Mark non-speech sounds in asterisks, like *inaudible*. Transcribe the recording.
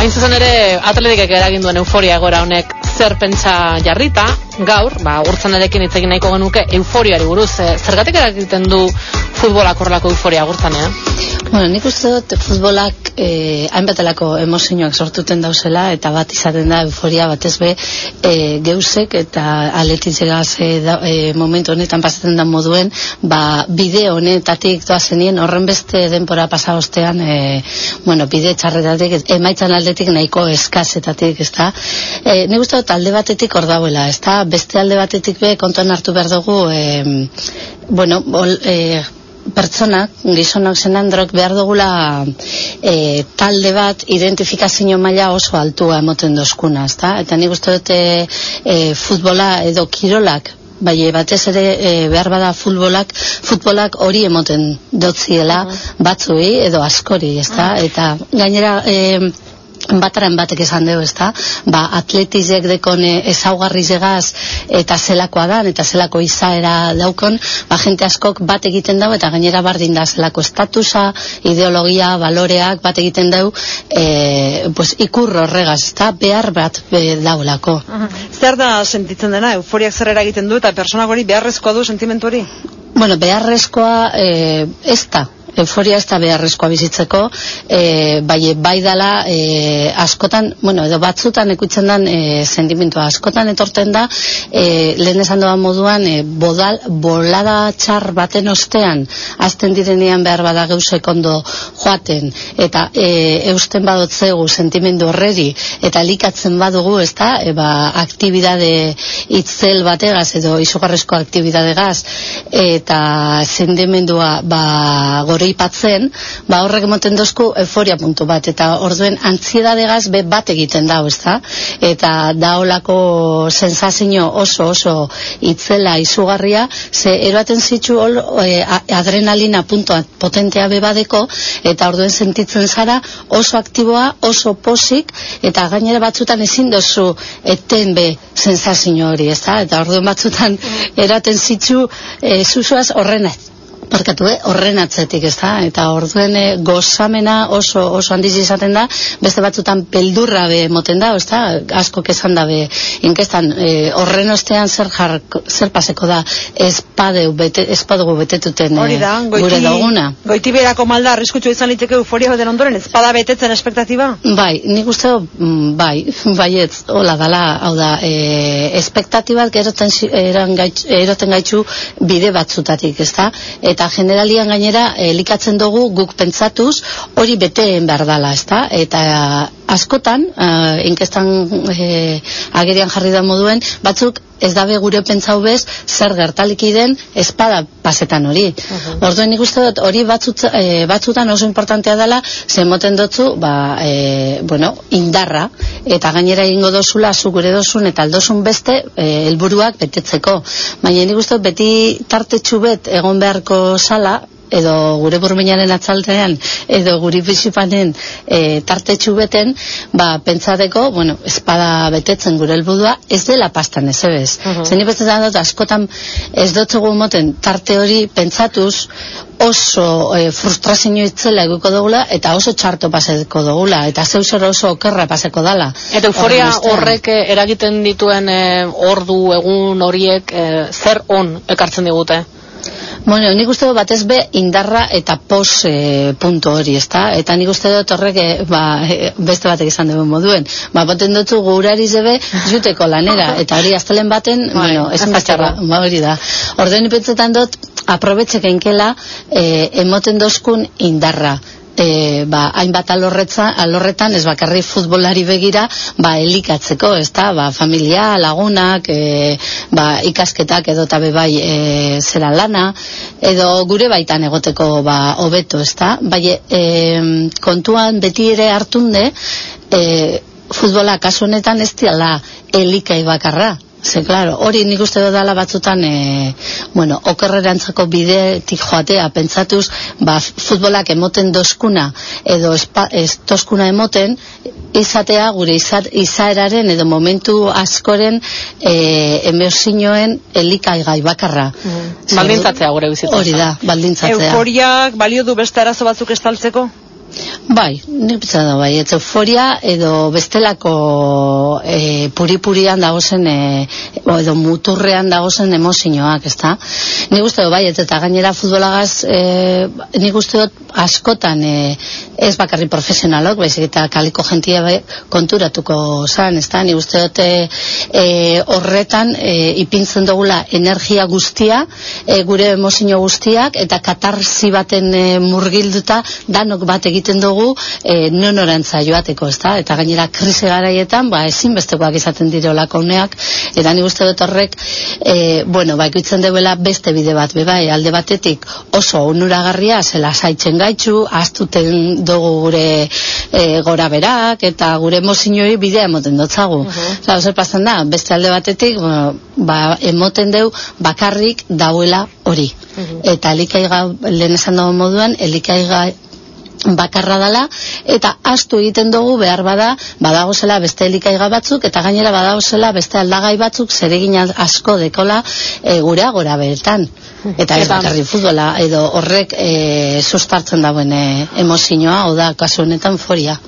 hain zuzen ere atletikek eragin duen euforia egora honek zer pentsa jarrita, gaur, ba, urtzen edekin hitz egin nahiko genuke euforiari buruz, e, zergatik eragiten du futbolak horrelako euforia gurtzanean? Bueno, nik uste dut futbolak eh, hainbatelako emozioak sortuten dauzela eta bat izaten da euforia batez be eh, geusek eta aletitzegaz eh, eh, momentu honetan pasatzen da moduen ba, bide honetatik doazenien horren beste denpora pasa ostean eh, bueno, bide txarretatik emaitzan aldetik nahiko eskazetatik ez da eh, nik uste dut alde batetik hor dauela ez da beste alde batetik be kontuan hartu behar dugu eh, bueno, ol, eh, pertsonak, gizonak zenandrok behar dugula e, talde bat identifikazio maila oso altua emoten dozkuna, ezta? Eta nik uste dute e, futbola edo kirolak bai batez ere e, behar bada futbolak futbolak hori emoten dotziela batzui edo askori, ezta? Eta gainera e, bataren batek esan dugu, ezta? Ba, atletizek dekon ezaugarri zegaz eta zelakoa dan, eta zelako izaera daukon, ba, jente askok bat egiten dago, eta gainera bardin da zelako estatusa, ideologia, baloreak bat egiten dugu, e, pues, ikur horregaz, ezta? Behar bat be, daulako. Zer da sentitzen dena, euforiak zer egiten du, eta personak hori beharrezkoa du sentimentu hori? Bueno, beharrezkoa e, ez da, euforia ez da beharrezkoa bizitzeko e, bai, bai dala e, askotan, bueno, edo batzutan ekutzen den e, sentimentua. Askotan etorten da e, lehen esan doa moduan e, bodal, bolada txar baten ostean azten direnean behar bada geusek ondo joaten eta e, eusten badotzegu sentimendu horreri eta likatzen badugu ez da, e, ba, aktibidade itzel bategaz edo izugarrezko aktibidadegaz eta sentimendua ba, gorripatzen, ba horrek emoten dozku euforia puntu bat, eta orduen antziedadegaz be bat egiten dau, ezta? Eta daolako sensazio oso oso itzela izugarria, ze eroaten zitzu ol, e, adrenalina puntu potentea bebadeko, eta orduen sentitzen zara oso aktiboa, oso posik, eta gainera batzutan ezin dozu eten be sensazio hori, ezta? Eta orduen batzutan eraten zitzu e, zuzuaz horrenaz Barkatu, eh? horren atzetik, ez da? Eta orduen eh, gozamena oso, oso handiz izaten da, beste batzutan peldurra be moten da, ez da? Asko kezan da be, inkestan, eh, horren ostean zer, jar, zer paseko da, espadeu, bete, espadugu betetuten eh, da, goiti, gure duguna. Goiti berako malda, arriskutsu izan liteke euforia baten ondoren, espada betetzen espektatiba? Bai, nik uste, mm, bai, *laughs* baietz, hola dala, hau da, e, espektatibak eroten, eroten gaitxu bide batzutatik, ez da? Eta eta generalian gainera elikatzen dugu guk pentsatuz hori beteen behar dala, ezta? Eta askotan, uh, inkestan uh, agerian jarri da moduen, batzuk ez dabe gure pentsau bez zer gertaliki den espada pasetan hori. Uh -huh. Orduen nik uste dut hori batzut, e, batzutan oso importantea dela zemoten dutzu ba, e, bueno, indarra eta gainera egingo dozula zu gure dozun eta aldozun beste helburuak betetzeko. Baina nik uste dut beti tartetxu bet egon beharko sala edo gure burminaren atzaltean edo guri bizipanen e, tartetxu beten ba, pentsateko, bueno, espada betetzen gure helbudua ez dela pastan ez ebez uh -huh. zeni dut askotan ez dutzugu moten tarte hori pentsatuz oso e, frustrazio itzela eguko dugula eta oso txarto paseko dugula eta zeusero oso okerra paseko dala. Eta euforia horrek eragiten dituen e, ordu egun horiek e, zer on ekartzen digute Bueno, nik uste dut batez be indarra eta pos e, punto hori, ezta? Eta nik uste dut horrek e, ba, e, beste batek izan dugu moduen. Ba, boten dutu gurari zebe juteko lanera. Eta hori aztelen baten, bai, bueno, esan batxarra, ba, hori da. Orden ipetzetan dut, aprobetzek enkela e, emoten dozkun indarra e, ba, hainbat alorretza, alorretan ez bakarri futbolari begira ba, elikatzeko, ez da, ba, familia, lagunak, e, ba, ikasketak edo tabe bai e, zera lana, edo gure baitan egoteko ba, hobeto, ez da, bai, e, kontuan beti ere hartunde, e, futbola kasu honetan ez diala elikai bakarra, Ze, claro, hori nik uste dela batzutan, e, bueno, okerrerantzako bidetik joatea, pentsatuz, ba, futbolak emoten doskuna, edo espa, ez toskuna emoten, izatea gure izat, izaeraren edo momentu askoren e, emeosinoen elikaigai bakarra. Mm. Baldintzatzea gure bizitzen. Hori da, baldintzatzea. Euforiak balio du beste arazo batzuk estaltzeko? Bai, nik bitza da, bai, ez edo bestelako e, puri-purian dagozen e, edo muturrean dagozen emozioak, ezta? Nik uste dut, bai, eta gainera futbolagaz e, nik uste dut askotan e, ez bakarri profesionalok, baizik eta kaliko jentia bai, konturatuko zan, ezta? Nik uste dut e, e, horretan e, ipintzen dugula energia guztia, e, gure emozio guztiak, eta katarzi baten e, murgilduta danok bat egiten dugu e, nonorantza joateko, ezta? Eta gainera krisi garaietan, ba ezinbestekoak izaten direlako uneak, eta ni uste dut horrek e, bueno, ba ikutzen deuela beste bide bat, be bai, alde batetik oso onuragarria zela saitzen gaitzu, astuten dugu gure e, gora berak eta gure emozioei bidea emoten dotzagu. Uh zer pasan da, beste alde batetik, bueno, ba emoten deu bakarrik dauela hori. Eta elikaiga lehen esan dago moduan, elikaiga bakarra dala eta astu egiten dugu behar bada badago zela beste elikaiga batzuk eta gainera badago zela beste aldagai batzuk zeregin asko dekola e, gure agora beretan eta ez bakarri futbola edo horrek e, sustartzen dauen e, emozioa, oda kasu honetan foria